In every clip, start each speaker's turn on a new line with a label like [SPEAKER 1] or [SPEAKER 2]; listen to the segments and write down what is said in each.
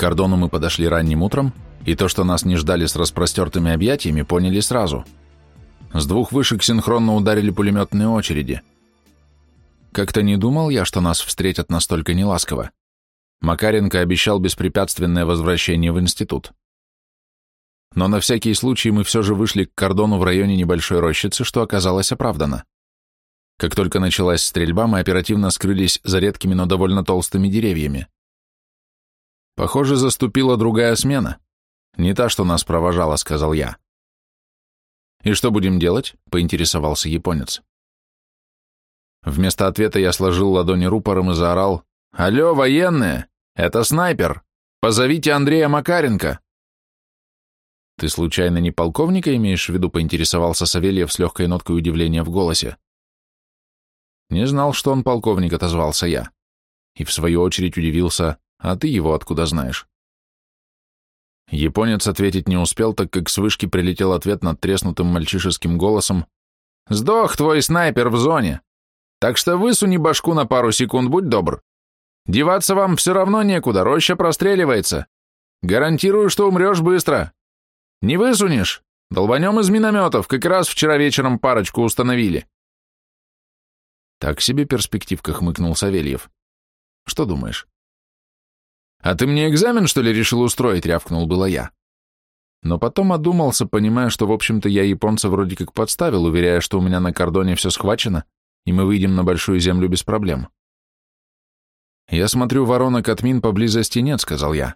[SPEAKER 1] кордону мы подошли ранним утром, и то, что нас не ждали с распростертыми объятиями, поняли сразу. С двух вышек синхронно ударили пулеметные очереди. Как-то не думал я, что нас встретят настолько неласково. Макаренко обещал беспрепятственное возвращение в институт. Но на всякий случай мы все же вышли к кордону в районе небольшой рощицы, что оказалось оправдано. Как только началась стрельба, мы оперативно скрылись за редкими, но довольно толстыми деревьями. Похоже, заступила другая смена. Не та, что нас провожала, сказал я. «И что будем делать?» — поинтересовался японец. Вместо ответа я сложил ладони рупором и заорал «Алло, военные! Это снайпер! Позовите Андрея Макаренко!» «Ты случайно не полковника имеешь в виду?» — поинтересовался Савельев с легкой ноткой удивления в голосе. Не знал, что он полковник, отозвался я. И в свою очередь удивился, а ты его откуда знаешь? Японец ответить не успел, так как с вышки прилетел ответ над треснутым мальчишеским голосом. «Сдох твой снайпер в зоне! Так что высуни башку на пару секунд, будь добр. Деваться вам все равно некуда, роща простреливается. Гарантирую, что умрешь быстро. Не высунешь? Долбанем из минометов, как раз вчера вечером парочку установили». Так себе перспективка хмыкнул Савельев. «Что думаешь?» «А ты мне экзамен, что ли, решил устроить?» — рявкнул было я. Но потом одумался, понимая, что, в общем-то, я японца вроде как подставил, уверяя, что у меня на кордоне все схвачено, и мы выйдем на большую землю без проблем. «Я смотрю, воронок от мин поблизости нет», — сказал я.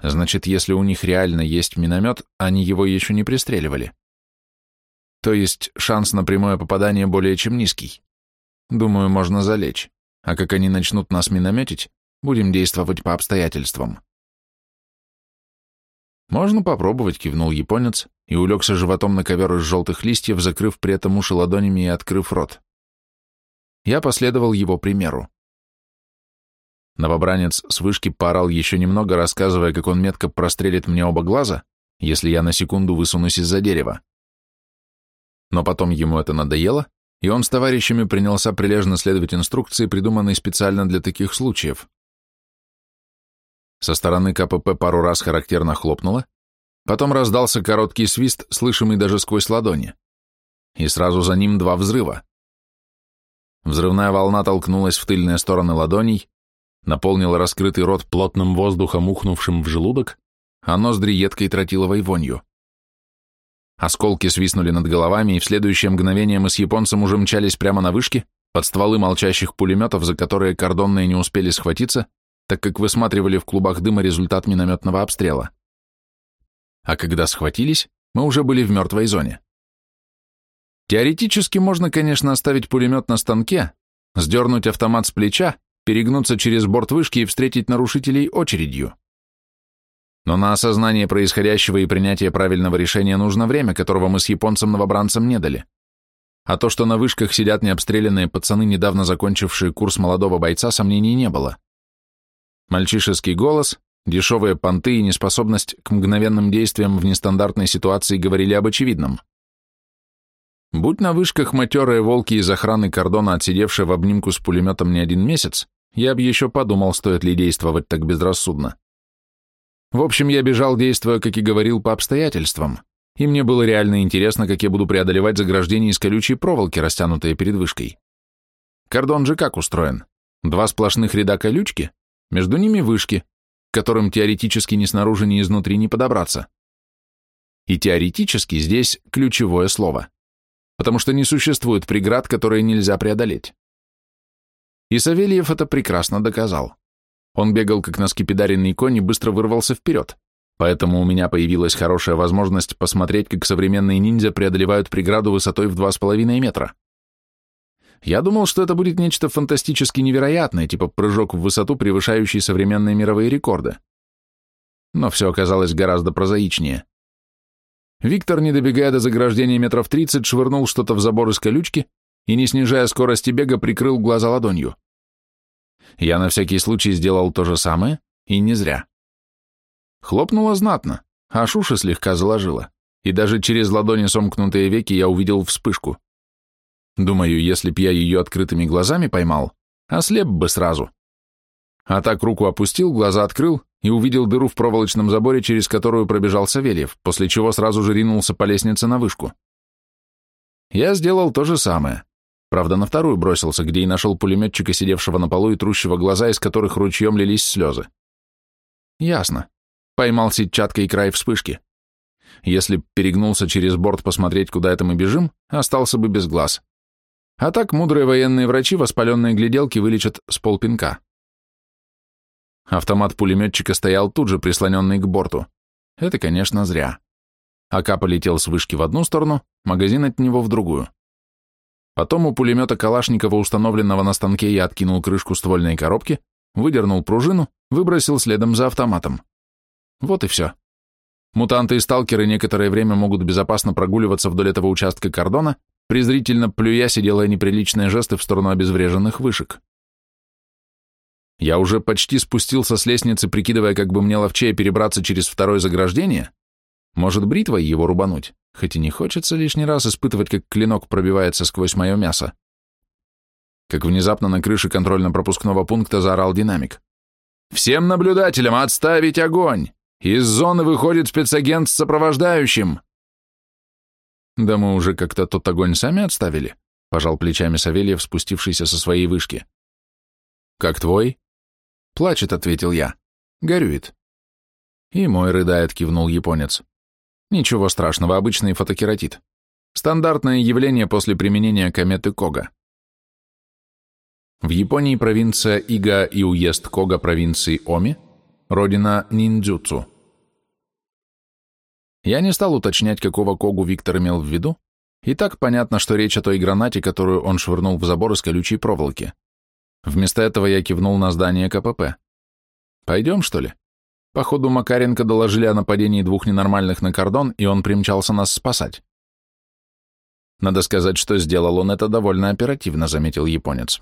[SPEAKER 1] «Значит, если у них реально есть миномет, они его еще не пристреливали. То есть шанс на прямое попадание более чем низкий. Думаю, можно залечь. А как они начнут нас минометить, Будем действовать по обстоятельствам. Можно попробовать, кивнул японец и улегся животом на ковер из желтых листьев, закрыв при этом уши ладонями и открыв рот. Я последовал его примеру. Новобранец с вышки поорал еще немного, рассказывая, как он метко прострелит мне оба глаза, если я на секунду высунусь из-за дерева. Но потом ему это надоело, и он с товарищами принялся прилежно следовать инструкции, придуманной специально для таких случаев. Со стороны КПП пару раз характерно хлопнуло, потом раздался короткий свист, слышимый даже сквозь ладони. И сразу за ним два взрыва. Взрывная волна толкнулась в тыльные стороны ладоней, наполнила раскрытый рот плотным воздухом, ухнувшим в желудок, а ноздри едкой тротиловой вонью. Осколки свистнули над головами, и в следующее мгновение мы с японцем уже мчались прямо на вышке, под стволы молчащих пулеметов, за которые кордонные не успели схватиться, так как высматривали в клубах дыма результат минометного обстрела. А когда схватились, мы уже были в мертвой зоне. Теоретически можно, конечно, оставить пулемет на станке, сдернуть автомат с плеча, перегнуться через борт вышки и встретить нарушителей очередью. Но на осознание происходящего и принятие правильного решения нужно время, которого мы с японцем-новобранцем не дали. А то, что на вышках сидят необстрелянные пацаны, недавно закончившие курс молодого бойца, сомнений не было. Мальчишеский голос, дешевые понты и неспособность к мгновенным действиям в нестандартной ситуации говорили об очевидном. Будь на вышках матерые волки из охраны кордона, отсидевшие в обнимку с пулеметом не один месяц, я бы еще подумал, стоит ли действовать так безрассудно. В общем, я бежал, действуя, как и говорил, по обстоятельствам, и мне было реально интересно, как я буду преодолевать заграждения из колючей проволоки, растянутые перед вышкой. Кордон же как устроен? Два сплошных ряда колючки, между ними вышки, к которым теоретически ни снаружи, ни изнутри не подобраться. И теоретически здесь ключевое слово, потому что не существует преград, которые нельзя преодолеть. И Савельев это прекрасно доказал. Он бегал как на скипидаренный конь и быстро вырвался вперед, поэтому у меня появилась хорошая возможность посмотреть, как современные ниндзя преодолевают преграду высотой в 2,5 метра. Я думал, что это будет нечто фантастически невероятное, типа прыжок в высоту, превышающий современные мировые рекорды. Но все оказалось гораздо прозаичнее. Виктор, не добегая до заграждения метров 30, швырнул что-то в забор из колючки и, не снижая скорости бега, прикрыл глаза ладонью. Я на всякий случай сделал то же самое, и не зря. Хлопнуло знатно, а шуша слегка заложила, и даже через ладони сомкнутые веки я увидел вспышку. Думаю, если б я ее открытыми глазами поймал, ослеп бы сразу. А так руку опустил, глаза открыл и увидел дыру в проволочном заборе, через которую пробежал Савельев, после чего сразу же ринулся по лестнице на вышку. Я сделал то же самое. Правда, на вторую бросился, где и нашел пулеметчика, сидевшего на полу и трущего глаза, из которых ручьем лились слезы. Ясно. Поймал сетчаткой край вспышки. Если б перегнулся через борт посмотреть, куда это мы бежим, остался бы без глаз. А так мудрые военные врачи воспаленные гляделки вылечат с полпинка. Автомат пулеметчика стоял тут же, прислоненный к борту. Это, конечно, зря. АК полетел с вышки в одну сторону, магазин от него в другую. Потом у пулемета Калашникова, установленного на станке, я откинул крышку ствольной коробки, выдернул пружину, выбросил следом за автоматом. Вот и все. Мутанты и сталкеры некоторое время могут безопасно прогуливаться вдоль этого участка кордона, презрительно плюясь и неприличные жесты в сторону обезвреженных вышек. Я уже почти спустился с лестницы, прикидывая, как бы мне ловчее перебраться через второе заграждение. Может, бритвой его рубануть, хоть и не хочется лишний раз испытывать, как клинок пробивается сквозь мое мясо. Как внезапно на крыше контрольно-пропускного пункта заорал динамик. «Всем наблюдателям отставить огонь! Из зоны выходит спецагент с сопровождающим!» «Да мы уже как-то тот огонь сами отставили», — пожал плечами Савельев, спустившийся со своей вышки. «Как твой?» «Плачет», — ответил я. «Горюет». «И мой рыдает», — кивнул японец. «Ничего страшного, обычный фотокератит. Стандартное явление после применения кометы Кога». В Японии провинция Ига и уезд Кога провинции Оми, родина ниндзюцу. Я не стал уточнять, какого Когу Виктор имел в виду, и так понятно, что речь о той гранате, которую он швырнул в забор из колючей проволоки. Вместо этого я кивнул на здание КПП. «Пойдем, что ли?» Походу, Макаренко доложили о нападении двух ненормальных на кордон, и он примчался нас спасать. Надо сказать, что сделал он это довольно оперативно, заметил японец.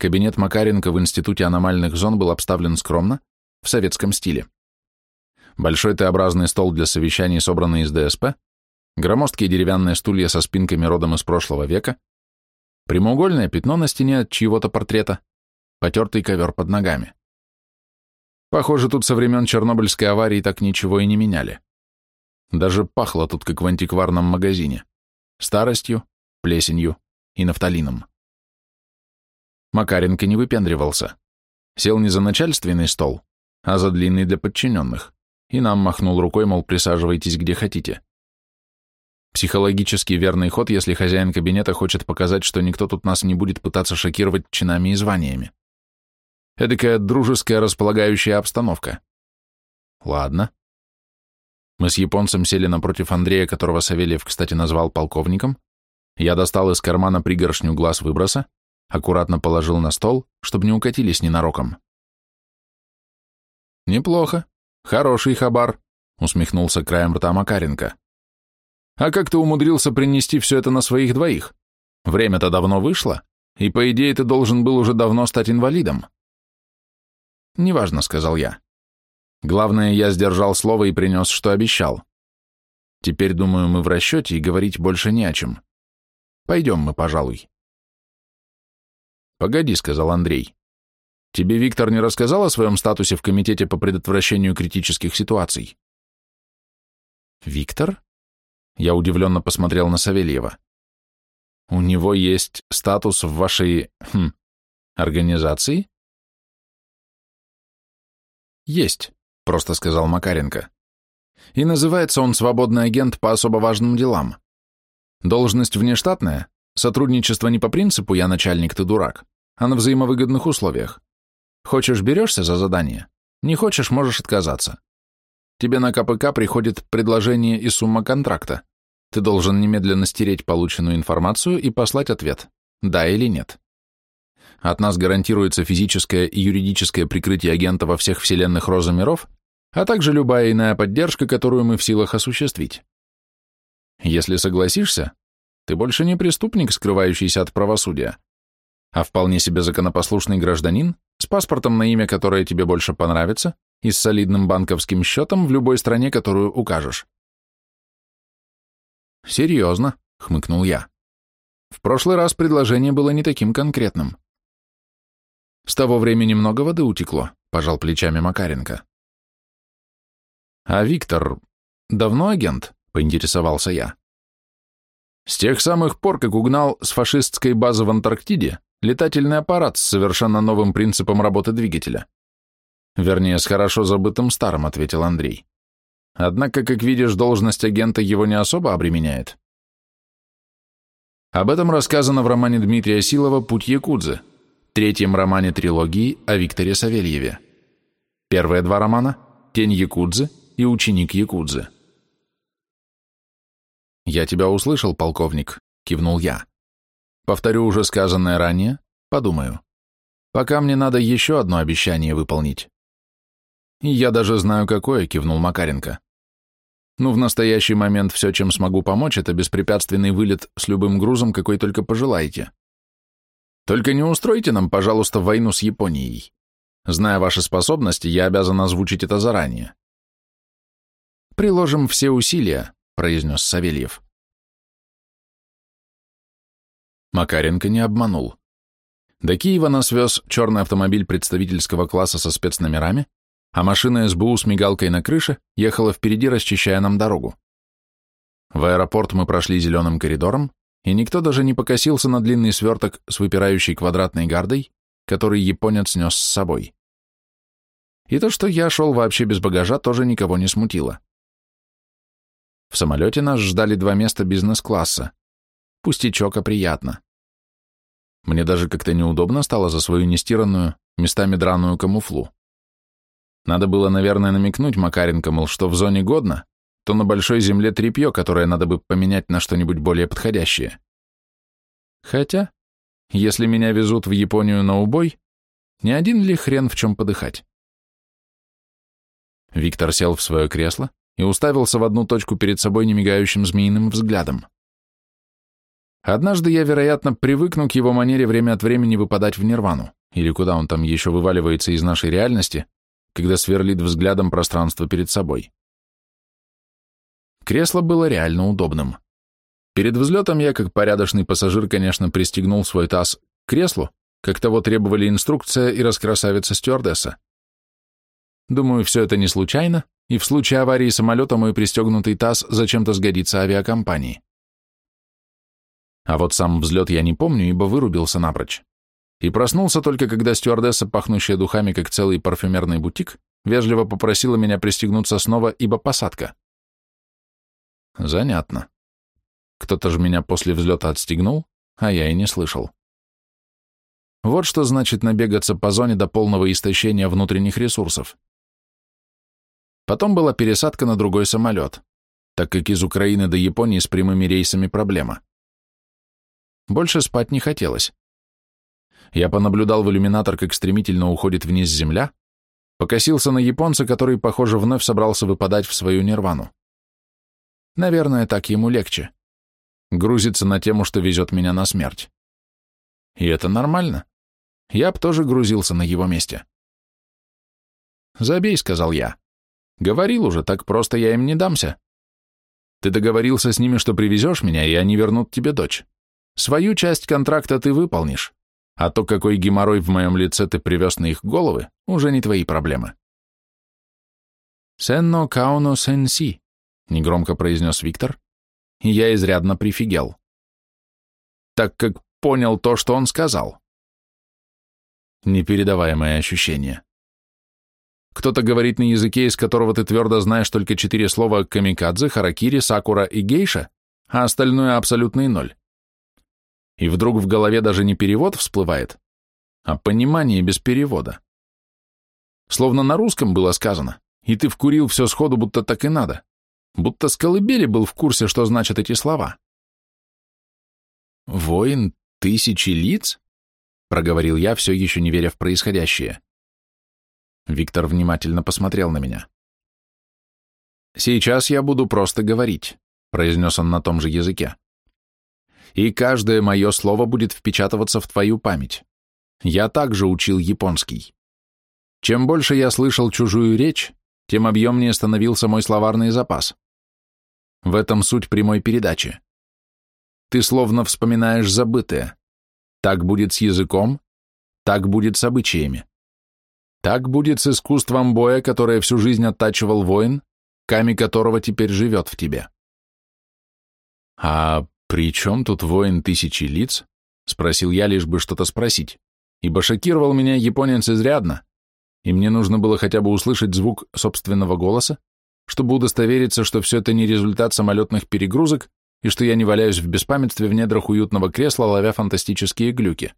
[SPEAKER 1] Кабинет Макаренко в Институте аномальных зон был обставлен скромно, в советском стиле. Большой Т-образный стол для совещаний, собранный из ДСП, громоздкие деревянные стулья со спинками родом из прошлого века, прямоугольное пятно на стене от чьего-то портрета, потертый ковер под ногами. Похоже, тут со времен Чернобыльской аварии так ничего и не меняли. Даже пахло тут, как в антикварном магазине. Старостью, плесенью и нафталином. Макаренко не выпендривался. Сел не за начальственный стол, а за длинный для подчиненных, и нам махнул рукой, мол, присаживайтесь где хотите. Психологически верный ход, если хозяин кабинета хочет показать, что никто тут нас не будет пытаться шокировать чинами и званиями. Эдакая дружеская располагающая обстановка. Ладно. Мы с японцем сели напротив Андрея, которого Савельев, кстати, назвал полковником. Я достал из кармана пригоршню глаз выброса, аккуратно положил на стол, чтобы не укатились ненароком. «Неплохо. Хороший хабар», — усмехнулся краем рта Макаренко. «А как ты умудрился принести все это на своих двоих? Время-то давно вышло, и, по идее, ты должен был уже давно стать инвалидом». «Неважно», — сказал я. «Главное, я сдержал слово и принес, что обещал. Теперь, думаю, мы в расчете, и говорить больше не о чем. Пойдем мы, пожалуй». «Погоди», — сказал Андрей. «Тебе Виктор не рассказал о своем статусе в Комитете по предотвращению критических ситуаций?» «Виктор?» Я удивленно посмотрел на Савельева. «У него есть статус в вашей... Хм, организации?» «Есть», — просто сказал Макаренко. «И называется он свободный агент по особо важным делам. Должность внештатная, сотрудничество не по принципу «я начальник, ты дурак», а на взаимовыгодных условиях. Хочешь – берешься за задание, не хочешь – можешь отказаться. Тебе на КПК приходит предложение и сумма контракта. Ты должен немедленно стереть полученную информацию и послать ответ – да или нет. От нас гарантируется физическое и юридическое прикрытие агента во всех вселенных роза миров, а также любая иная поддержка, которую мы в силах осуществить. Если согласишься, ты больше не преступник, скрывающийся от правосудия, а вполне себе законопослушный гражданин с паспортом на имя, которое тебе больше понравится, и с солидным банковским счетом в любой стране, которую укажешь. «Серьезно», — хмыкнул я. «В прошлый раз предложение было не таким конкретным. С того времени много воды утекло, пожал плечами Макаренко. А Виктор давно агент? Поинтересовался я. С тех самых пор, как угнал с фашистской базы в Антарктиде летательный аппарат с совершенно новым принципом работы двигателя. Вернее, с хорошо забытым старым, ответил Андрей. Однако, как видишь, должность агента его не особо обременяет. Об этом рассказано в романе Дмитрия Силова «Путь Якудзы», третьем романе трилогии о Викторе Савельеве. Первые два романа «Тень Якудзы» и «Ученик Якудзы». «Я тебя услышал, полковник», — кивнул я. «Повторю уже сказанное ранее, подумаю. Пока мне надо еще одно обещание выполнить». «И я даже знаю, какое», — кивнул Макаренко. «Ну, в настоящий момент все, чем смогу помочь, это беспрепятственный вылет с любым грузом, какой только пожелаете. Только не устройте нам, пожалуйста, войну с Японией. Зная ваши способности, я обязан озвучить это заранее». «Приложим все усилия», — произнес Савельев. Макаренко не обманул. До Киева нас вез черный автомобиль представительского класса со спецномерами, а машина СБУ с мигалкой на крыше ехала впереди, расчищая нам дорогу. В аэропорт мы прошли зеленым коридором, и никто даже не покосился на длинный сверток с выпирающей квадратной гардой, который японец нес с собой. И то, что я шел вообще без багажа, тоже никого не смутило. В самолете нас ждали два места бизнес-класса. Пустячок, а приятно. Мне даже как-то неудобно стало за свою нестиранную, местами драную камуфлу. Надо было, наверное, намекнуть Макаренко, мол, что в зоне годно, то на большой земле тряпье, которое надо бы поменять на что-нибудь более подходящее. Хотя, если меня везут в Японию на убой, не один ли хрен в чем подыхать? Виктор сел в свое кресло, и уставился в одну точку перед собой немигающим змеиным взглядом. Однажды я, вероятно, привыкну к его манере время от времени выпадать в нирвану, или куда он там еще вываливается из нашей реальности, когда сверлит взглядом пространство перед собой. Кресло было реально удобным. Перед взлетом я, как порядочный пассажир, конечно, пристегнул свой таз к креслу, как того требовали инструкция и раскрасавица стюардесса. Думаю, все это не случайно, и в случае аварии самолета мой пристегнутый таз зачем-то сгодится авиакомпании. А вот сам взлет я не помню, ибо вырубился напрочь. И проснулся только, когда стюардесса, пахнущая духами, как целый парфюмерный бутик, вежливо попросила меня пристегнуться снова, ибо посадка. Занятно. Кто-то же меня после взлета отстегнул, а я и не слышал. Вот что значит набегаться по зоне до полного истощения внутренних ресурсов. Потом была пересадка на другой самолет, так как из Украины до Японии с прямыми рейсами проблема. Больше спать не хотелось. Я понаблюдал в иллюминатор, как стремительно уходит вниз земля, покосился на японца, который, похоже, вновь собрался выпадать в свою нирвану. Наверное, так ему легче. Грузиться на тему, что везет меня на смерть. И это нормально. Я б тоже грузился на его месте. «Забей», — сказал я. Говорил уже, так просто я им не дамся. Ты договорился с ними, что привезешь меня, и они вернут тебе дочь. Свою часть контракта ты выполнишь, а то, какой геморрой в моем лице ты привез на их головы, уже не твои проблемы. «Сенно кауно сенси», — негромко произнес Виктор, и я изрядно прифигел. Так как понял то, что он сказал. Непередаваемое ощущение. Кто-то говорит на языке, из которого ты твердо знаешь только четыре слова «камикадзе», «харакири», «сакура» и «гейша», а остальное абсолютный ноль. И вдруг в голове даже не перевод всплывает, а понимание без перевода. Словно на русском было сказано, и ты вкурил все сходу, будто так и надо. Будто с колыбели был в курсе, что значат эти слова. «Воин тысячи лиц?» — проговорил я, все еще не веря в происходящее. Виктор внимательно посмотрел на меня. «Сейчас я буду просто говорить», — произнес он на том же языке. «И каждое мое слово будет впечатываться в твою память. Я также учил японский. Чем больше я слышал чужую речь, тем объемнее становился мой словарный запас. В этом суть прямой передачи. Ты словно вспоминаешь забытое. Так будет с языком, Так будет с обычаями. Так будет с искусством боя, которое всю жизнь оттачивал воин, камень которого теперь живет в тебе. А при чем тут воин тысячи лиц? Спросил я, лишь бы что-то спросить, ибо шокировал меня японец изрядно, и мне нужно было хотя бы услышать звук собственного голоса, чтобы удостовериться, что все это не результат самолетных перегрузок и что я не валяюсь в беспамятстве в недрах уютного кресла, ловя фантастические глюки.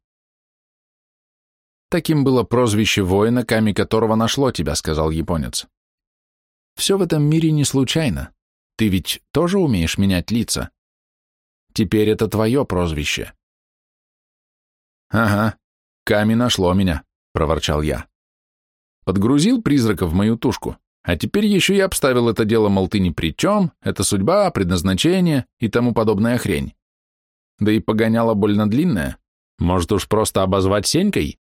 [SPEAKER 1] Таким было прозвище воина, ками которого нашло тебя, сказал японец. Все в этом мире не случайно. Ты ведь тоже умеешь менять лица. Теперь это твое прозвище. Ага, Ками нашло меня, проворчал я. Подгрузил призрака в мою тушку, а теперь еще и обставил это дело, мол, ты ни при чем, это судьба, предназначение и тому подобная хрень. Да и погоняла больно длинная. Может уж просто обозвать Сенькой?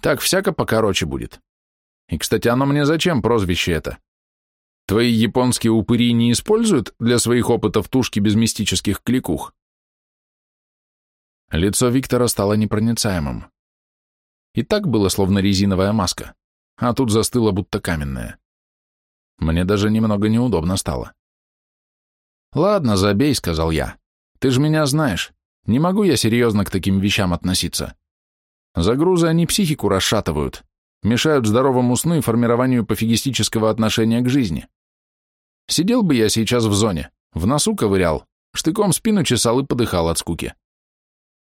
[SPEAKER 1] Так всяко покороче будет. И, кстати, оно мне зачем, прозвище это? Твои японские упыри не используют для своих опытов тушки без мистических кликух? Лицо Виктора стало непроницаемым. И так было, словно резиновая маска, а тут застыло, будто каменная. Мне даже немного неудобно стало. «Ладно, забей», — сказал я. «Ты же меня знаешь. Не могу я серьезно к таким вещам относиться. Загрузы они психику расшатывают, мешают здоровому сну и формированию пофигистического отношения к жизни. Сидел бы я сейчас в зоне, в носу ковырял, штыком спину чесал и подыхал от скуки.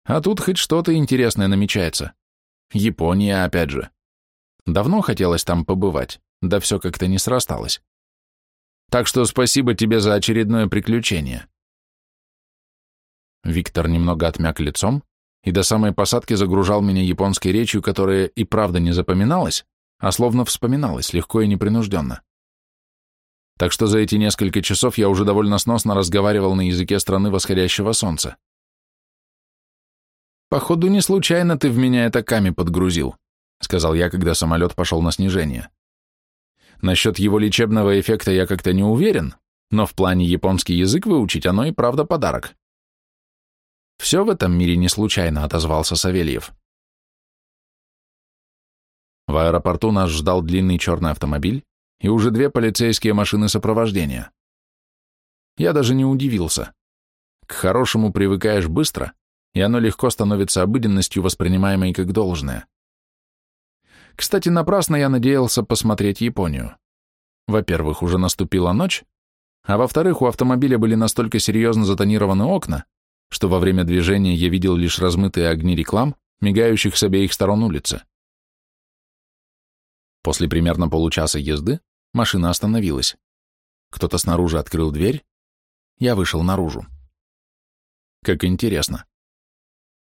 [SPEAKER 1] А тут хоть что-то интересное намечается. Япония, опять же. Давно хотелось там побывать, да все как-то не срасталось. Так что спасибо тебе за очередное приключение. Виктор немного отмяк лицом, и до самой посадки загружал меня японской речью, которая и правда не запоминалась, а словно вспоминалась, легко и непринужденно. Так что за эти несколько часов я уже довольно сносно разговаривал на языке страны восходящего солнца. «Походу, не случайно ты в меня это ками подгрузил», сказал я, когда самолет пошел на снижение. Насчет его лечебного эффекта я как-то не уверен, но в плане японский язык выучить оно и правда подарок. Все в этом мире не случайно, отозвался Савельев. В аэропорту нас ждал длинный черный автомобиль и уже две полицейские машины сопровождения. Я даже не удивился. К хорошему привыкаешь быстро, и оно легко становится обыденностью, воспринимаемой как должное. Кстати, напрасно я надеялся посмотреть Японию. Во-первых, уже наступила ночь, а во-вторых, у автомобиля были настолько серьезно затонированы окна, что во время движения я видел лишь размытые огни реклам, мигающих с обеих сторон улицы. После примерно получаса езды машина остановилась. Кто-то снаружи открыл дверь, я вышел наружу. Как интересно.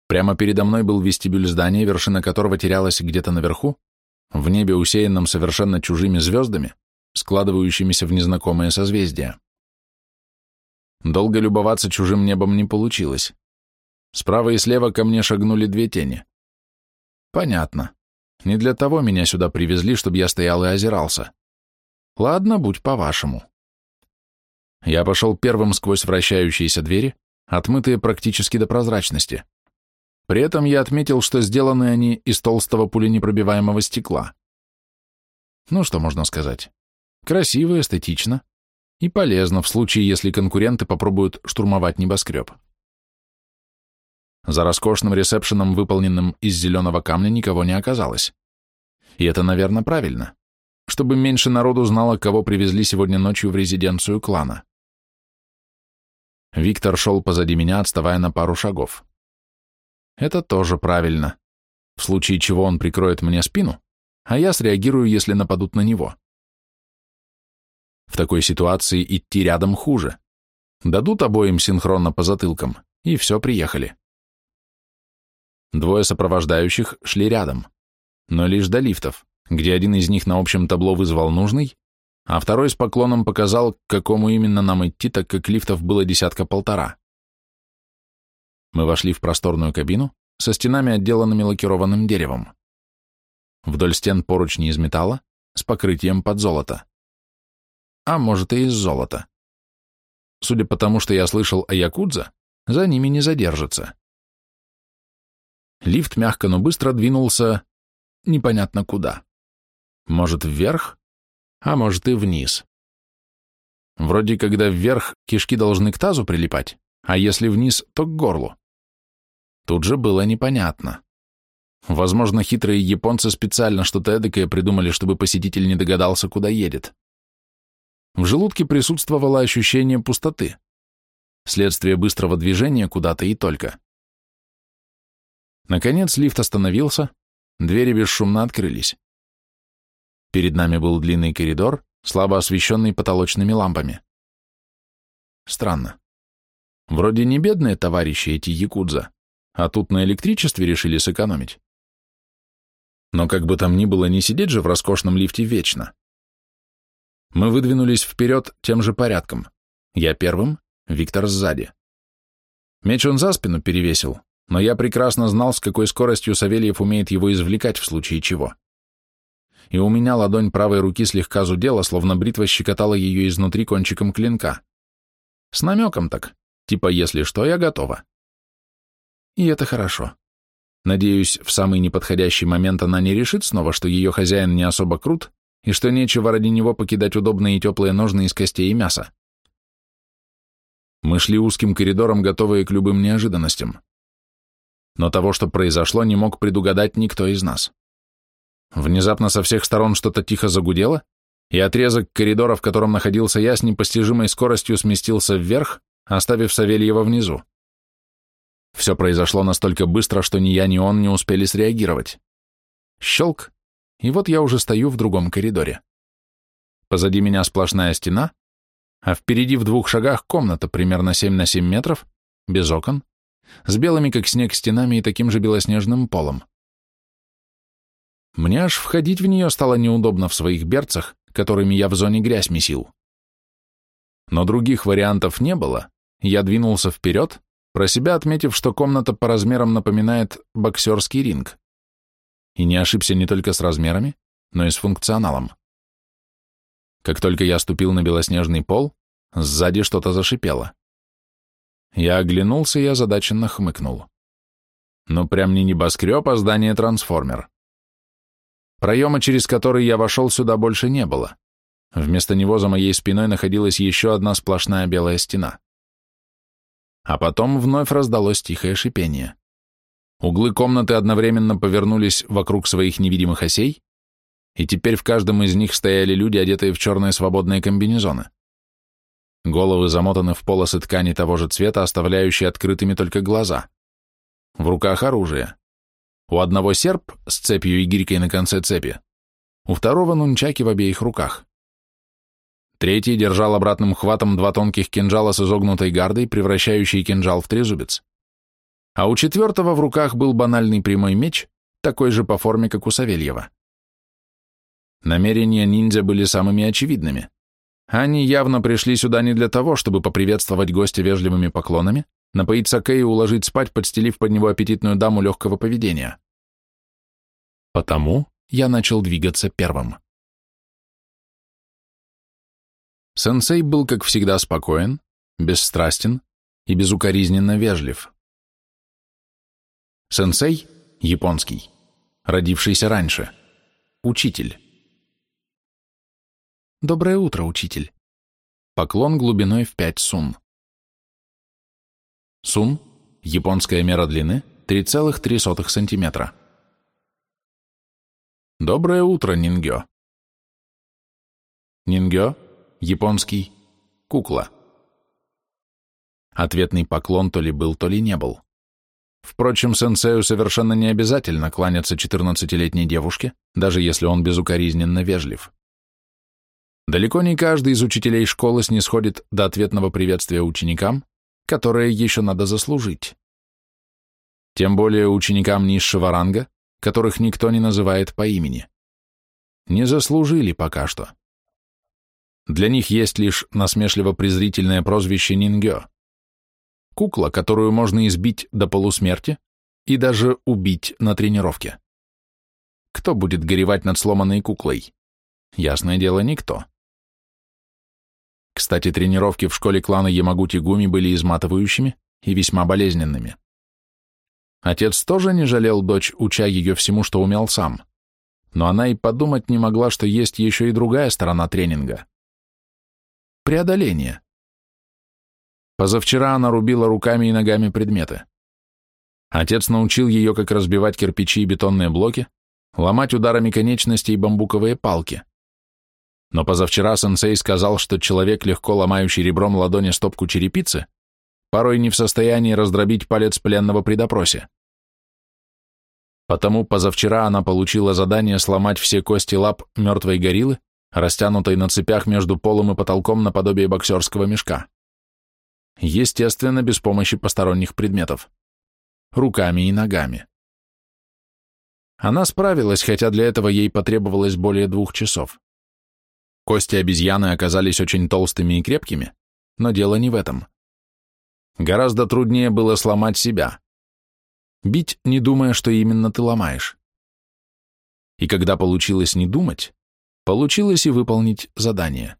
[SPEAKER 1] Прямо передо мной был вестибюль здания, вершина которого терялась где-то наверху, в небе, усеянном совершенно чужими звездами, складывающимися в незнакомые созвездия. Долго любоваться чужим небом не получилось. Справа и слева ко мне шагнули две тени. Понятно. Не для того меня сюда привезли, чтобы я стоял и озирался. Ладно, будь по-вашему. Я пошел первым сквозь вращающиеся двери, отмытые практически до прозрачности. При этом я отметил, что сделаны они из толстого пуленепробиваемого стекла. Ну, что можно сказать? Красиво, эстетично, и полезно в случае, если конкуренты попробуют штурмовать небоскреб. За роскошным ресепшеном, выполненным из зеленого камня, никого не оказалось. И это, наверное, правильно, чтобы меньше народу знало, кого привезли сегодня ночью в резиденцию клана. Виктор шел позади меня, отставая на пару шагов. Это тоже правильно, в случае чего он прикроет мне спину, а я среагирую, если нападут на него. В такой ситуации идти рядом хуже. Дадут обоим синхронно по затылкам, и все, приехали. Двое сопровождающих шли рядом, но лишь до лифтов, где один из них на общем табло вызвал нужный, а второй с поклоном показал, к какому именно нам идти, так как лифтов было десятка-полтора. Мы вошли в просторную кабину со стенами, отделанными лакированным деревом. Вдоль стен поручни из металла с покрытием под золото а может и из золота. Судя по тому, что я слышал о Якудза, за ними не задержится. Лифт мягко, но быстро двинулся непонятно куда. Может, вверх, а может и вниз. Вроде когда вверх кишки должны к тазу прилипать, а если вниз, то к горлу. Тут же было непонятно. Возможно, хитрые японцы специально что-то эдакое придумали, чтобы посетитель не догадался, куда едет. В желудке присутствовало ощущение пустоты. Следствие быстрого движения куда-то и только. Наконец лифт остановился, двери бесшумно открылись. Перед нами был длинный коридор, слабо освещенный потолочными лампами. Странно. Вроде не бедные товарищи эти якудза, а тут на электричестве решили сэкономить. Но как бы там ни было, не сидеть же в роскошном лифте вечно. Мы выдвинулись вперед тем же порядком. Я первым, Виктор сзади. Меч он за спину перевесил, но я прекрасно знал, с какой скоростью Савельев умеет его извлекать в случае чего. И у меня ладонь правой руки слегка зудела, словно бритва щекотала ее изнутри кончиком клинка. С намеком так, типа «если что, я готова». И это хорошо. Надеюсь, в самый неподходящий момент она не решит снова, что ее хозяин не особо крут, и что нечего ради него покидать удобные и теплые ножны из костей и мяса. Мы шли узким коридором, готовые к любым неожиданностям. Но того, что произошло, не мог предугадать никто из нас. Внезапно со всех сторон что-то тихо загудело, и отрезок коридора, в котором находился я, с непостижимой скоростью сместился вверх, оставив Савельева внизу. Все произошло настолько быстро, что ни я, ни он не успели среагировать. Щелк, и вот я уже стою в другом коридоре. Позади меня сплошная стена, а впереди в двух шагах комната примерно 7 на 7 метров, без окон, с белыми как снег стенами и таким же белоснежным полом. Мне аж входить в нее стало неудобно в своих берцах, которыми я в зоне грязь месил. Но других вариантов не было, я двинулся вперед, про себя отметив, что комната по размерам напоминает боксерский ринг. И не ошибся не только с размерами, но и с функционалом. Как только я ступил на белоснежный пол, сзади что-то зашипело. Я оглянулся и озадаченно хмыкнул. Ну, прям не небоскреб, а здание-трансформер. Проема, через который я вошел, сюда больше не было. Вместо него за моей спиной находилась еще одна сплошная белая стена. А потом вновь раздалось тихое шипение. Углы комнаты одновременно повернулись вокруг своих невидимых осей, и теперь в каждом из них стояли люди, одетые в черные свободные комбинезоны. Головы замотаны в полосы ткани того же цвета, оставляющие открытыми только глаза. В руках оружие. У одного серп с цепью и гирькой на конце цепи, у второго нунчаки в обеих руках. Третий держал обратным хватом два тонких кинжала с изогнутой гардой, превращающие кинжал в трезубец. А у четвертого в руках был банальный прямой меч, такой же по форме, как у Савельева. Намерения ниндзя были самыми очевидными. Они явно пришли сюда не для того, чтобы поприветствовать гостя вежливыми поклонами, напоить саке и уложить спать, подстелив под него аппетитную даму легкого поведения. Потому я начал двигаться первым. Сенсей был, как всегда, спокоен, бесстрастен и безукоризненно вежлив. Сенсей – японский, родившийся раньше, учитель. Доброе утро, учитель. Поклон глубиной в 5 сун. Сун – японская мера длины 3,3 сантиметра. Доброе утро, Нингё. Нингё Японский «кукла». Ответный поклон то ли был, то ли не был. Впрочем, сенсею совершенно не обязательно кланяться 14-летней девушке, даже если он безукоризненно вежлив. Далеко не каждый из учителей школы снисходит до ответного приветствия ученикам, которое еще надо заслужить. Тем более ученикам низшего ранга, которых никто не называет по имени. Не заслужили пока что. Для них есть лишь насмешливо-презрительное прозвище Нингё. Кукла, которую можно избить до полусмерти и даже убить на тренировке. Кто будет горевать над сломанной куклой? Ясное дело, никто. Кстати, тренировки в школе клана Ямагути-Гуми были изматывающими и весьма болезненными. Отец тоже не жалел дочь, уча ее всему, что умел сам. но она и подумать не могла, что есть еще и другая сторона тренинга. Преодоление. Позавчера она рубила руками и ногами предметы. Отец научил ее, как разбивать кирпичи и бетонные блоки, ломать ударами конечностей бамбуковые палки. Но позавчера сенсей сказал, что человек, легко ломающий ребром ладони стопку черепицы, порой не в состоянии раздробить палец пленного при допросе. Потому позавчера она получила задание сломать все кости лап мертвой гориллы, растянутой на цепях между полом и потолком наподобие боксерского мешка. Естественно, без помощи посторонних предметов. Руками и ногами. Она справилась, хотя для этого ей потребовалось более двух часов. Кости обезьяны оказались очень толстыми и крепкими, но дело не в этом. Гораздо труднее было сломать себя. Бить, не думая, что именно ты ломаешь. И когда получилось не думать, получилось и выполнить задание.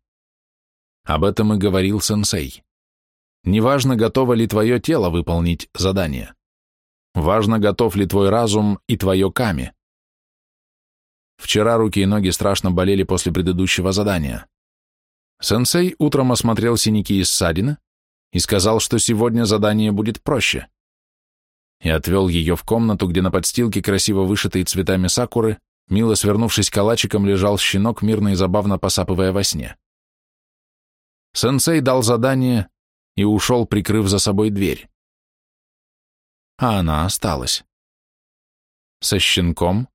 [SPEAKER 1] Об этом и говорил сенсей. Неважно, готово ли твое тело выполнить задание. Важно, готов ли твой разум и твое ками. Вчера руки и ноги страшно болели после предыдущего задания. Сенсей утром осмотрел синяки и ссадины и сказал, что сегодня задание будет проще. И отвел ее в комнату, где на подстилке, красиво вышитой цветами сакуры, мило свернувшись калачиком, лежал щенок, мирно и забавно посапывая во сне. Сенсей дал задание и ушел, прикрыв за собой дверь. А она осталась. Со щенком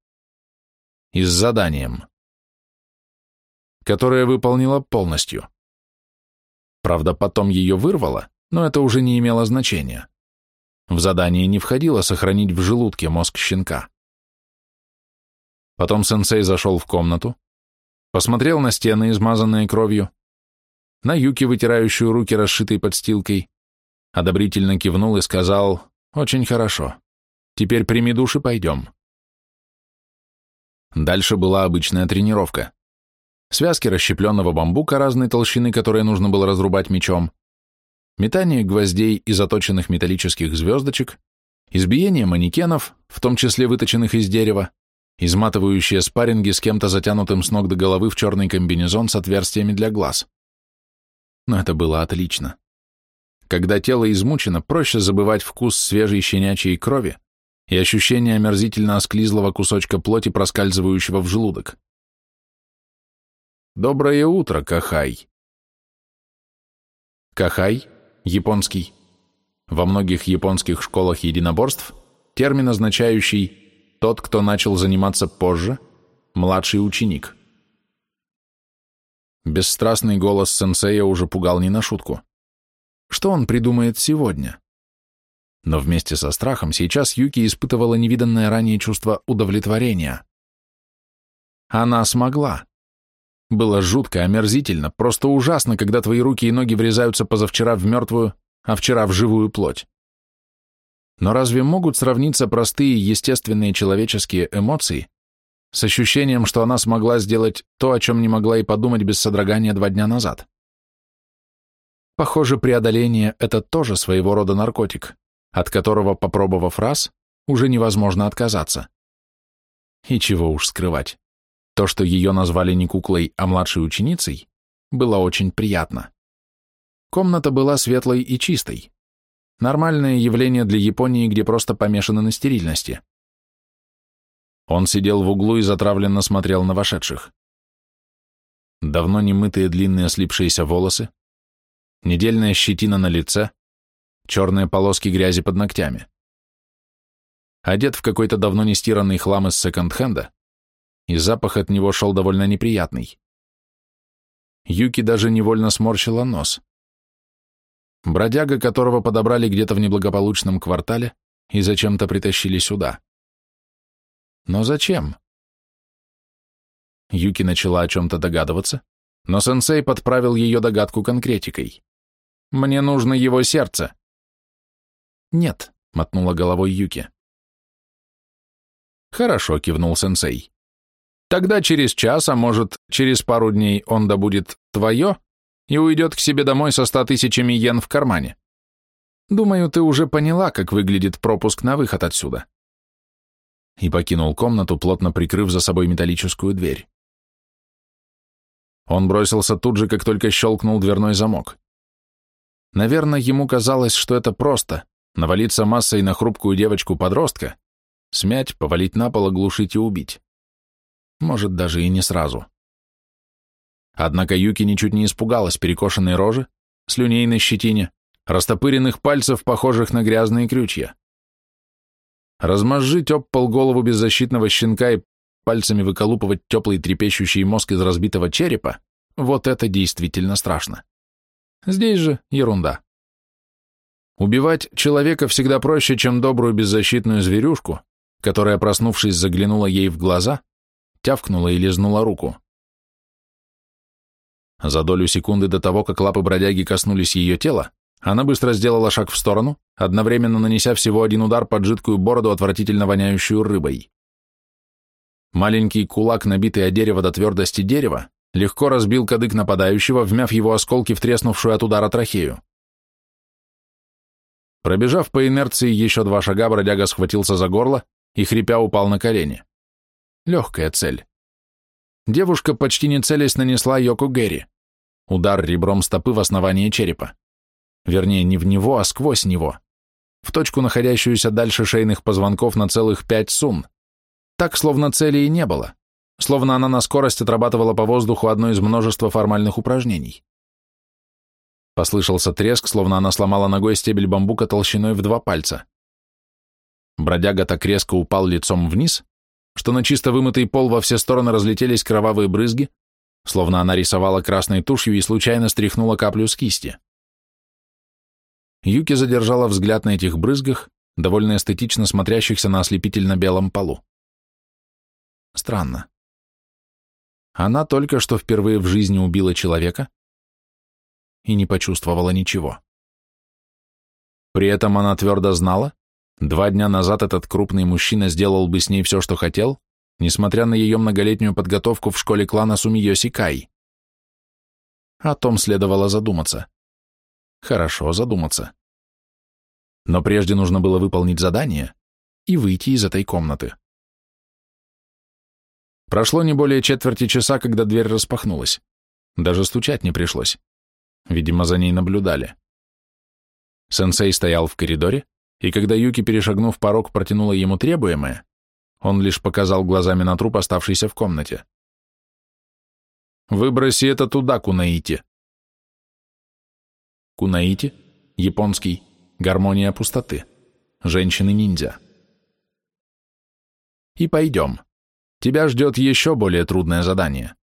[SPEAKER 1] и с заданием, которое выполнила полностью. Правда, потом ее вырвало, но это уже не имело значения. В задание не входило сохранить в желудке мозг щенка. Потом сенсей зашел в комнату, посмотрел на стены, измазанные кровью, на Юки, вытирающую руки, расшитой подстилкой, одобрительно кивнул и сказал «Очень хорошо. Теперь прими душ и пойдем». Дальше была обычная тренировка. Связки расщепленного бамбука разной толщины, которые нужно было разрубать мечом, метание гвоздей и заточенных металлических звездочек, избиение манекенов, в том числе выточенных из дерева, изматывающие спарринги с кем-то затянутым с ног до головы в черный комбинезон с отверстиями для глаз. Но это было отлично. Когда тело измучено, проще забывать вкус свежей щенячьей крови, и ощущение омерзительно осклизлого кусочка плоти, проскальзывающего в желудок. Доброе утро, Кахай. Кахай, японский. Во многих японских школах единоборств термин, означающий «тот, кто начал заниматься позже», «младший ученик». Бесстрастный голос сенсея уже пугал не на шутку. Что он придумает сегодня? Но вместе со страхом сейчас Юки испытывала невиданное ранее чувство удовлетворения. Она смогла. Было жутко, омерзительно, просто ужасно, когда твои руки и ноги врезаются позавчера в мертвую, а вчера в живую плоть. Но разве могут сравниться простые естественные человеческие эмоции с ощущением, что она смогла сделать то, о чем не могла и подумать без содрогания два дня назад? Похоже, преодоление — это тоже своего рода наркотик от которого, попробовав раз, уже невозможно отказаться. И чего уж скрывать. То, что ее назвали не куклой, а младшей ученицей, было очень приятно. Комната была светлой и чистой. Нормальное явление для Японии, где просто помешаны на стерильности. Он сидел в углу и затравленно смотрел на вошедших. Давно немытые длинные слипшиеся волосы, недельная щетина на лице, черные полоски грязи под ногтями. Одет в какой-то давно не стиранный хлам из секонд-хенда, и запах от него шел довольно неприятный. Юки даже невольно сморщила нос. Бродяга, которого подобрали где-то в неблагополучном квартале и зачем-то притащили сюда. Но зачем? Юки начала о чем-то догадываться, но сенсей подправил ее догадку конкретикой. «Мне нужно его сердце». «Нет», — мотнула головой Юки. «Хорошо», — кивнул сенсей. «Тогда через час, а может, через пару дней он добудет твое и уйдет к себе домой со ста тысячами йен в кармане. Думаю, ты уже поняла, как выглядит пропуск на выход отсюда». и покинул комнату, плотно прикрыв за собой металлическую дверь. Он бросился тут же, как только щелкнул дверной замок. Наверное, ему казалось, что это просто — навалиться массой на хрупкую девочку-подростка, смять, повалить на пол, оглушить и убить. Может, даже и не сразу. Однако Юки ничуть не испугалась перекошенной рожи, слюней на щетине, растопыренных пальцев, похожих на грязные крючья. Размозжить об пол голову беззащитного щенка и пальцами выколупывать теплый трепещущий мозг из разбитого черепа, вот это действительно страшно. Здесь же ерунда. Убивать человека всегда проще, чем добрую беззащитную зверюшку, которая, проснувшись, заглянула ей в глаза, тявкнула и лизнула руку. За долю секунды до того, как лапы бродяги коснулись ее тела, она быстро сделала шаг в сторону, одновременно нанеся всего один удар под жидкую бороду, отвратительно воняющую рыбой. Маленький кулак, набитый о дерево до твердости дерева, легко разбил кадык нападающего, вмяв его осколки в треснувшую от удара трахею. Пробежав по инерции еще два шага, бродяга схватился за горло и, хрипя, упал на колени. Легкая цель. Девушка, почти не целясь, нанесла Йоку Гэри. Удар ребром стопы в основание черепа. Вернее, не в него, а сквозь него. В точку, находящуюся дальше шейных позвонков на целых пять сун. Так, словно цели и не было, словно она на скорость отрабатывала по воздуху одно из множества формальных упражнений. Послышался треск, словно она сломала ногой стебель бамбука толщиной в два пальца. Бродяга так резко упал лицом вниз, что на чисто вымытый пол во все стороны разлетелись кровавые брызги, словно она рисовала красной тушью и случайно стряхнула каплю с кисти. Юки задержала взгляд на этих брызгах, довольно эстетично смотрящихся на ослепительно-белом полу. Странно. Она только что впервые в жизни убила человека и не почувствовала ничего. При этом она твердо знала, два дня назад этот крупный мужчина сделал бы с ней все, что хотел, несмотря на ее многолетнюю подготовку в школе клана Сумиоси Кай. О том следовало задуматься. Хорошо задуматься. Но прежде нужно было выполнить задание и выйти из этой комнаты. Прошло не более четверти часа, когда дверь распахнулась. Даже стучать не пришлось. Видимо, за ней наблюдали. Сенсей стоял в коридоре, и когда Юки, перешагнув порог, протянула ему требуемое, он лишь показал глазами на труп, оставшийся в комнате. «Выброси это туда, Кунаити!» Кунаити, японский, гармония пустоты, женщины-ниндзя. «И пойдем. Тебя ждет еще более трудное задание».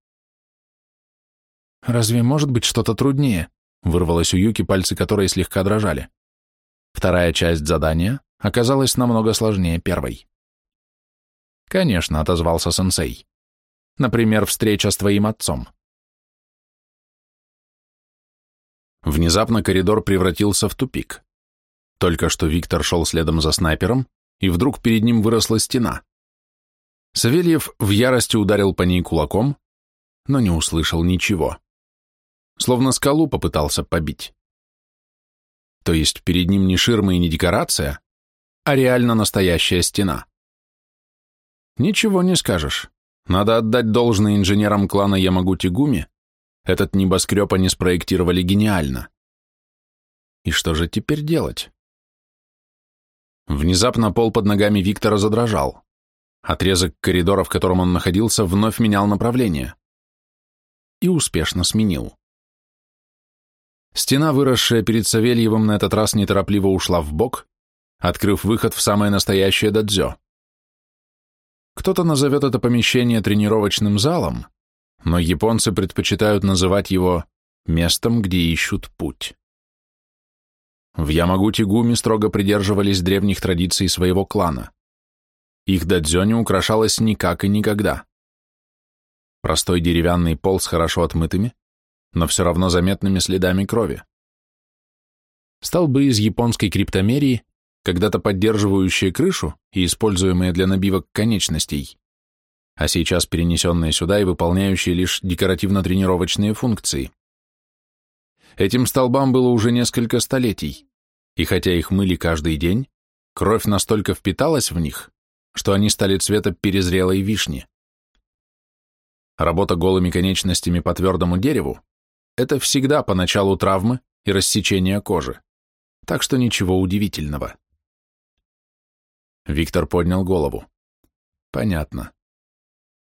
[SPEAKER 1] «Разве может быть что-то труднее?» вырвалось у Юки, пальцы которой слегка дрожали. Вторая часть задания оказалась намного сложнее первой. «Конечно», — отозвался сенсей. «Например, встреча с твоим отцом». Внезапно коридор превратился в тупик. Только что Виктор шел следом за снайпером, и вдруг перед ним выросла стена. Савельев в ярости ударил по ней кулаком, но не услышал ничего. Словно скалу попытался побить. То есть перед ним не ширма и не декорация, а реально настоящая стена. Ничего не скажешь. Надо отдать должное инженерам клана Ямагути-Гуми, этот небоскреб они спроектировали гениально. И что же теперь делать? Внезапно пол под ногами Виктора задрожал. Отрезок коридора, в котором он находился, вновь менял направление. И успешно сменил. Стена, выросшая перед Савельевым, на этот раз неторопливо ушла в бок, открыв выход в самое настоящее дадзё. Кто-то назовет это помещение тренировочным залом, но японцы предпочитают называть его местом, где ищут путь. В Ямагути-гуми строго придерживались древних традиций своего клана. Их дадзё не украшалось никак и никогда. Простой деревянный пол с хорошо отмытыми, но все равно заметными следами крови. Столбы из японской криптомерии, когда-то поддерживающие крышу и используемые для набивок конечностей, а сейчас перенесенные сюда и выполняющие лишь декоративно-тренировочные функции. Этим столбам было уже несколько столетий, и хотя их мыли каждый день, кровь настолько впиталась в них, что они стали цвета перезрелой вишни. Работа голыми конечностями по твердому дереву – это всегда поначалу травмы и рассечения кожи, так что ничего удивительного. Виктор поднял голову. Понятно.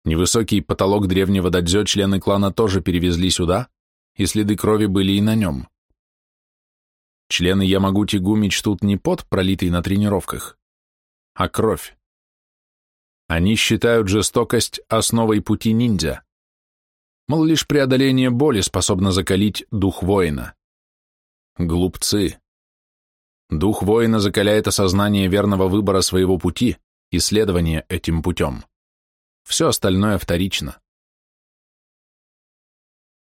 [SPEAKER 1] Невысокий потолок древнего дадзё члены клана тоже перевезли сюда, и следы крови были и на нем. Члены Ямагути Гу мечтут не пот, пролитый на тренировках, а кровь. Они считают жестокость основой пути ниндзя. Мол, лишь преодоление боли способно закалить дух воина. Глупцы. Дух воина закаляет осознание верного выбора своего пути и следования этим путем. Все остальное вторично.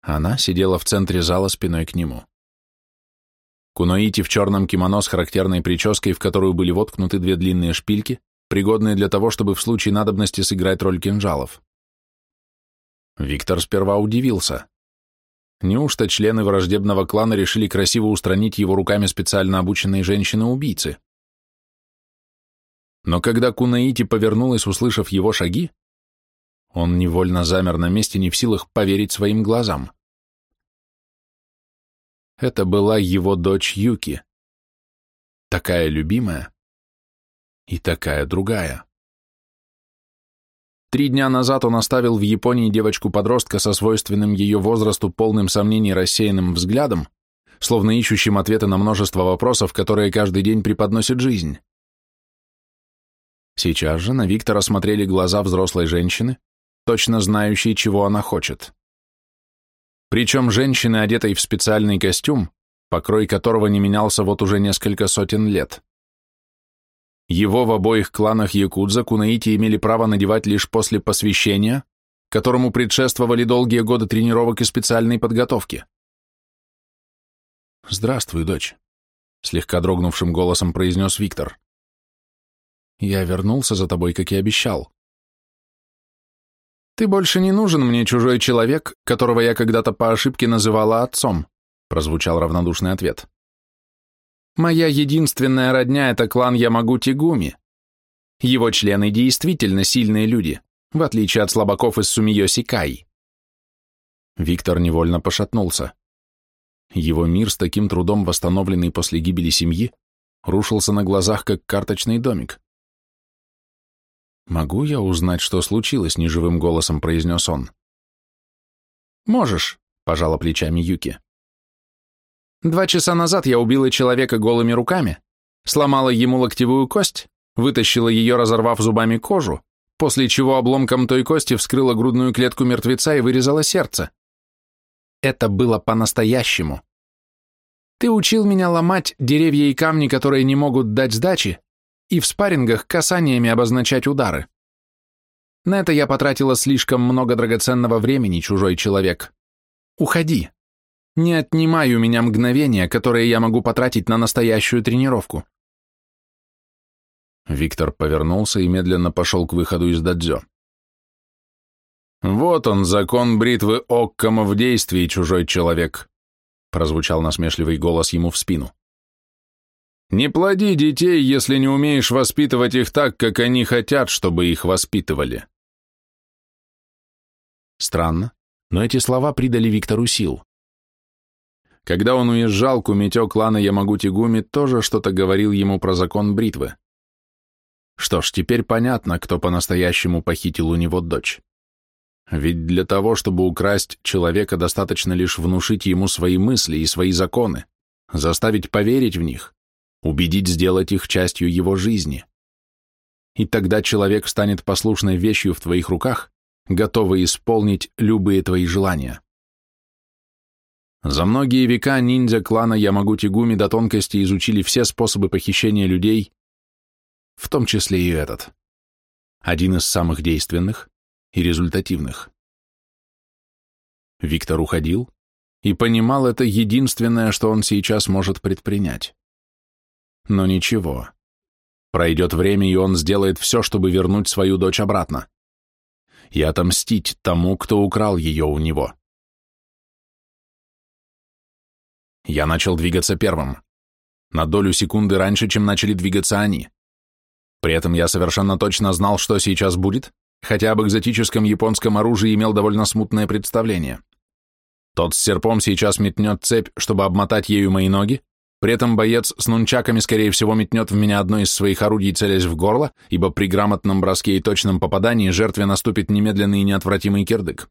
[SPEAKER 1] Она сидела в центре зала спиной к нему. Куноити в черном кимоно с характерной прической, в которую были воткнуты две длинные шпильки, пригодные для того, чтобы в случае надобности сыграть роль кинжалов. Виктор сперва удивился. Неужто члены враждебного клана решили красиво устранить его руками специально обученные женщины-убийцы? Но когда Кунаити повернулась, услышав его шаги, он невольно замер на месте, не в силах поверить своим глазам. Это была его дочь Юки. Такая любимая и такая другая. Три дня назад он оставил в Японии девочку-подростка со свойственным ее возрасту полным сомнений рассеянным взглядом, словно ищущим ответы на множество вопросов, которые каждый день преподносит жизнь. Сейчас же на Виктора смотрели глаза взрослой женщины, точно знающей, чего она хочет. Причем женщины, одетой в специальный костюм, покрой которого не менялся вот уже несколько сотен лет. Его в обоих кланах Якудза кунаити имели право надевать лишь после посвящения, которому предшествовали долгие годы тренировок и специальной подготовки. «Здравствуй, дочь», — слегка дрогнувшим голосом произнес Виктор. «Я вернулся за тобой, как и обещал. «Ты больше не нужен мне чужой человек, которого я когда-то по ошибке называла отцом», прозвучал равнодушный ответ. «Моя единственная родня — это клан Ямагути-Гуми. Его члены действительно сильные люди, в отличие от слабаков из Сумиоси Кай». Виктор невольно пошатнулся. Его мир, с таким трудом восстановленный после гибели семьи, рушился на глазах, как карточный домик. «Могу я узнать, что случилось?» — неживым голосом произнес он. «Можешь», — пожала плечами Юки. «Два часа назад я убила человека голыми руками, сломала ему локтевую кость, вытащила ее, разорвав зубами кожу, после чего обломком той кости вскрыла грудную клетку мертвеца и вырезала сердце. Это было по-настоящему. Ты учил меня ломать деревья и камни, которые не могут дать сдачи, и в спаррингах касаниями обозначать удары. На это я потратила слишком много драгоценного времени, чужой человек. Уходи. Не отнимай у меня мгновения, которые я могу потратить на настоящую тренировку. Виктор повернулся и медленно пошел к выходу из дадзё. «Вот он, закон бритвы Оккама в действии, чужой человек», прозвучал насмешливый голос ему в спину. Не плоди детей, если не умеешь воспитывать их так, как они хотят, чтобы их воспитывали. Странно, но эти слова придали Виктору сил. Когда он уезжал, Кумитё клана Ямагути-Гуми тоже что-то говорил ему про закон бритвы. Что ж, теперь понятно, кто по-настоящему похитил у него дочь. Ведь для того, чтобы украсть человека, достаточно лишь внушить ему свои мысли и свои законы, заставить поверить в них, убедить сделать их частью его жизни. И тогда человек станет послушной вещью в твоих руках, готовый исполнить любые твои желания. За многие века ниндзя клана Ямагути-Гуми до тонкости изучили все способы похищения людей, в том числе и этот. Один из самых действенных и результативных. Виктор уходил и понимал это единственное, что он сейчас может предпринять. Но ничего. Пройдет время, и он сделает все, чтобы вернуть свою дочь обратно. И отомстить тому, кто украл ее у него. Я начал двигаться первым. На долю секунды раньше, чем начали двигаться они. При этом я совершенно точно знал, что сейчас будет, хотя об экзотическом японском оружии имел довольно смутное представление. Тот с серпом сейчас метнет цепь, чтобы обмотать ею мои ноги, при этом боец с нунчаками, скорее всего, метнет в меня одно из своих орудий, целясь в горло, ибо при грамотном броске и точном попадании жертве наступит немедленный и неотвратимый кирдык.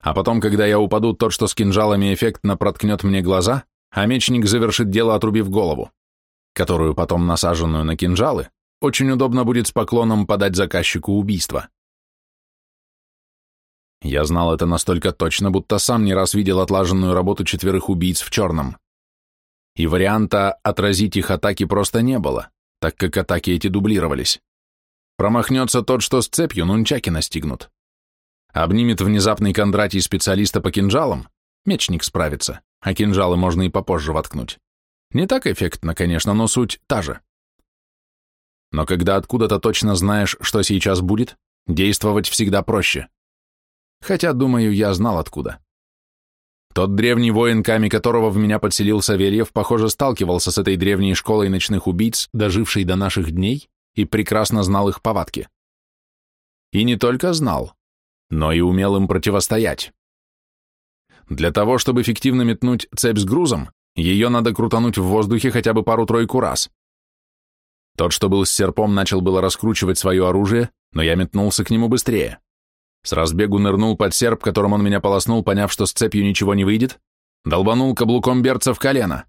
[SPEAKER 1] А потом, когда я упаду, тот, что с кинжалами эффектно проткнет мне глаза, а мечник завершит дело, отрубив голову, которую потом, насаженную на кинжалы, очень удобно будет с поклоном подать заказчику убийства. Я знал это настолько точно, будто сам не раз видел отлаженную работу четверых убийц в черном. И варианта отразить их атаки просто не было, так как атаки эти дублировались. Промахнется тот, что с цепью, нунчаки настигнут. Обнимет внезапный Кондратий специалиста по кинжалам, мечник справится, а кинжалы можно и попозже воткнуть. Не так эффектно, конечно, но суть та же. Но когда откуда-то точно знаешь, что сейчас будет, действовать всегда проще. Хотя, думаю, я знал откуда. Тот древний воин, ками которого в меня подселил Савельев, похоже, сталкивался с этой древней школой ночных убийц, дожившей до наших дней, и прекрасно знал их повадки. И не только знал, но и умел им противостоять. Для того, чтобы эффективно метнуть цепь с грузом, ее надо крутануть в воздухе хотя бы пару-тройку раз. Тот, что был с серпом, начал было раскручивать свое оружие, но я метнулся к нему быстрее. С разбегу нырнул под серп, которым он меня полоснул, поняв, что с цепью ничего не выйдет, долбанул каблуком берца в колено.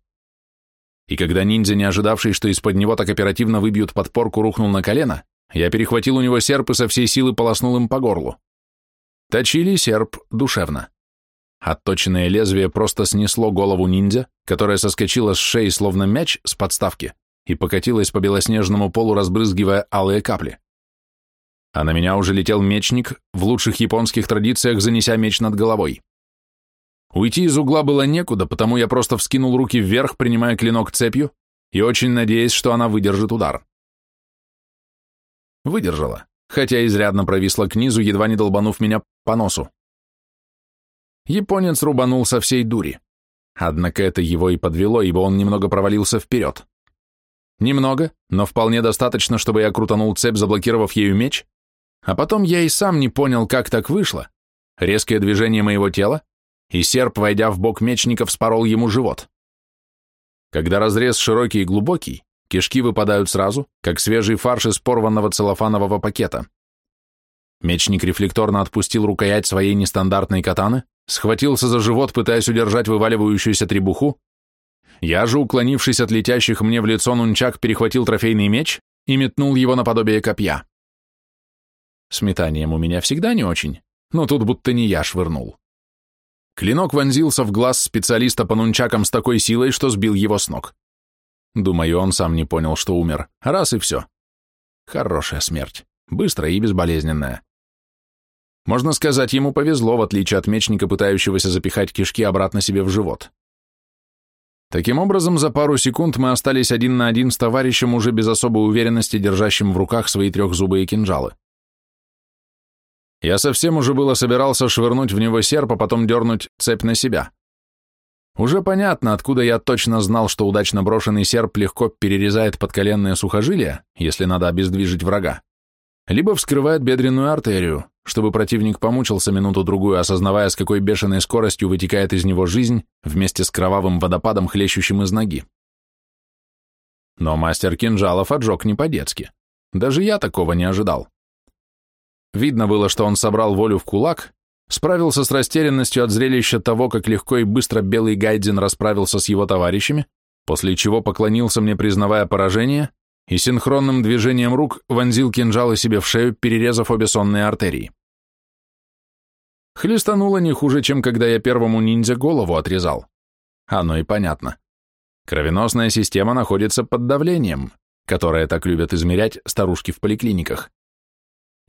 [SPEAKER 1] И когда ниндзя, не ожидавший, что из-под него так оперативно выбьют подпорку, рухнул на колено, я перехватил у него серп и со всей силы полоснул им по горлу. Точили серп душевно. Отточенное лезвие просто снесло голову ниндзя, которая соскочила с шеи словно мяч с подставки и покатилась по белоснежному полу, разбрызгивая алые капли а на меня уже летел мечник, в лучших японских традициях занеся меч над головой. Уйти из угла было некуда, потому я просто вскинул руки вверх, принимая клинок цепью, и очень надеясь, что она выдержит удар. Выдержала, хотя изрядно провисла к низу, едва не долбанув меня по носу. Японец рубанул со всей дури. Однако это его и подвело, ибо он немного провалился вперед. Немного, но вполне достаточно, чтобы я крутанул цепь, заблокировав ею меч, а потом я и сам не понял, как так вышло. Резкое движение моего тела, и серп, войдя в бок мечника, вспорол ему живот. Когда разрез широкий и глубокий, кишки выпадают сразу, как свежий фарш из порванного целлофанового пакета. Мечник рефлекторно отпустил рукоять своей нестандартной катаны, схватился за живот, пытаясь удержать вываливающуюся требуху. Я же, уклонившись от летящих мне в лицо нунчак, перехватил трофейный меч и метнул его наподобие копья. С метанием у меня всегда не очень, но тут будто не я швырнул. Клинок вонзился в глаз специалиста по нунчакам с такой силой, что сбил его с ног. Думаю, он сам не понял, что умер. Раз и все. Хорошая смерть. Быстрая и безболезненная. Можно сказать, ему повезло, в отличие от мечника, пытающегося запихать кишки обратно себе в живот. Таким образом, за пару секунд мы остались один на один с товарищем, уже без особой уверенности, держащим в руках свои трехзубые кинжалы. Я совсем уже было собирался швырнуть в него серп, а потом дернуть цепь на себя. Уже понятно, откуда я точно знал, что удачно брошенный серп легко перерезает подколенное сухожилие, если надо обездвижить врага, либо вскрывает бедренную артерию, чтобы противник помучился минуту-другую, осознавая, с какой бешеной скоростью вытекает из него жизнь вместе с кровавым водопадом, хлещущим из ноги. Но мастер кинжалов отжег не по-детски. Даже я такого не ожидал. Видно было, что он собрал волю в кулак, справился с растерянностью от зрелища того, как легко и быстро белый Гайдзин расправился с его товарищами, после чего поклонился мне, признавая поражение, и синхронным движением рук вонзил кинжалы себе в шею, перерезав обе сонные артерии. Хлестануло не хуже, чем когда я первому ниндзя голову отрезал. Оно и понятно. Кровеносная система находится под давлением, которое так любят измерять старушки в поликлиниках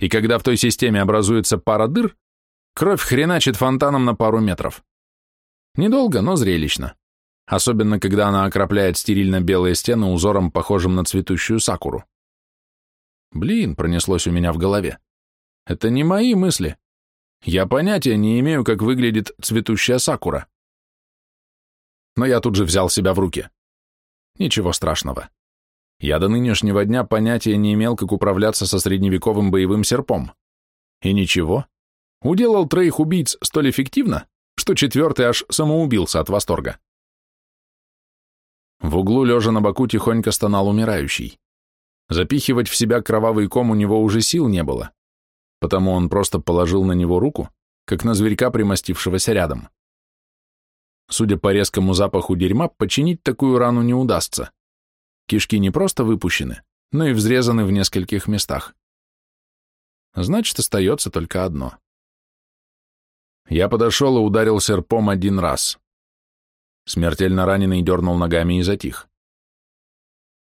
[SPEAKER 1] и когда в той системе образуется пара дыр, кровь хреначит фонтаном на пару метров. Недолго, но зрелищно. Особенно, когда она окропляет стерильно-белые стены узором, похожим на цветущую сакуру. Блин, пронеслось у меня в голове. Это не мои мысли. Я понятия не имею, как выглядит цветущая сакура. Но я тут же взял себя в руки. Ничего страшного. Я до нынешнего дня понятия не имел, как управляться со средневековым боевым серпом. И ничего, уделал троих убийц столь эффективно, что четвертый аж самоубился от восторга. В углу, лежа на боку, тихонько стонал умирающий. Запихивать в себя кровавый ком у него уже сил не было, потому он просто положил на него руку, как на зверька, примостившегося рядом. Судя по резкому запаху дерьма, починить такую рану не удастся. Кишки не просто выпущены, но и взрезаны в нескольких местах. Значит, остается только одно. Я подошел и ударил серпом один раз. Смертельно раненый дернул ногами и затих.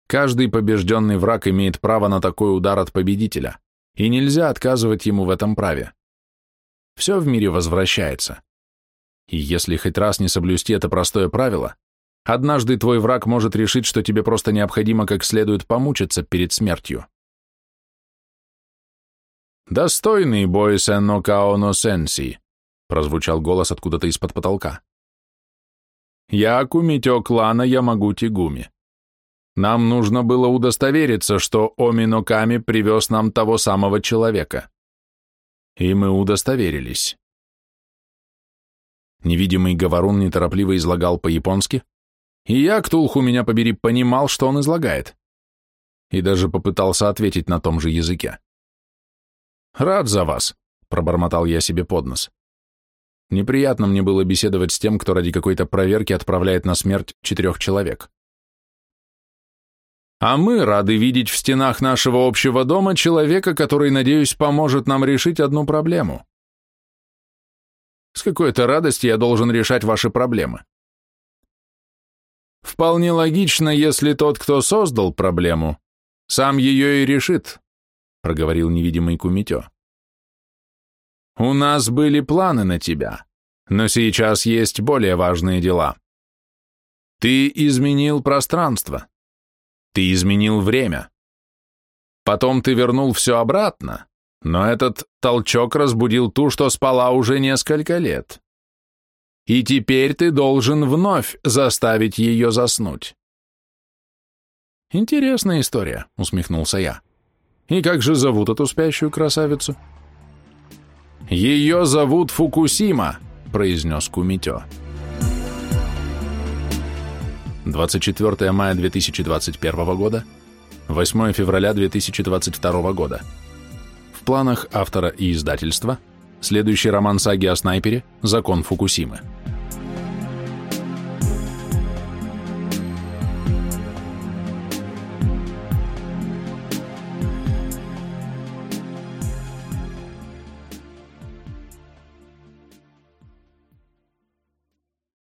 [SPEAKER 1] Каждый побежденный враг имеет право на такой удар от победителя, и нельзя отказывать ему в этом праве. Все в мире возвращается. И если хоть раз не соблюсти это простое правило, однажды твой враг может решить, что тебе просто необходимо как следует помучиться перед смертью. «Достойный бой Сенно Каоно Сенси», — прозвучал голос откуда-то из-под потолка. «Я Кумитё клана Ямагути Гуми. Нам нужно было удостовериться, что Оминоками привез нам того самого человека. И мы удостоверились. Невидимый говорун неторопливо излагал по-японски, и я, Ктулху меня побери, понимал, что он излагает. И даже попытался ответить на том же языке. «Рад за вас», — пробормотал я себе под нос. Неприятно мне было беседовать с тем, кто ради какой-то проверки отправляет на смерть четырех человек. А мы рады видеть в стенах нашего общего дома человека, который, надеюсь, поможет нам решить одну проблему. С какой-то радостью я должен решать ваши проблемы. Вполне логично, если тот, кто создал проблему, сам ее и решит, проговорил невидимый Кумитё. У нас были планы на тебя, но сейчас есть более важные дела. Ты изменил пространство. Ты изменил время. Потом ты вернул все обратно, но этот толчок разбудил ту, что спала уже несколько лет. И теперь ты должен вновь заставить ее заснуть. Интересная история, усмехнулся я. И как же зовут эту спящую красавицу? Ее зовут Фукусима, произнес Кумитё. 24 мая 2021 года, 8 февраля 2022 года. В планах автора и издательства следующий роман саги о снайпере «Закон Фукусимы».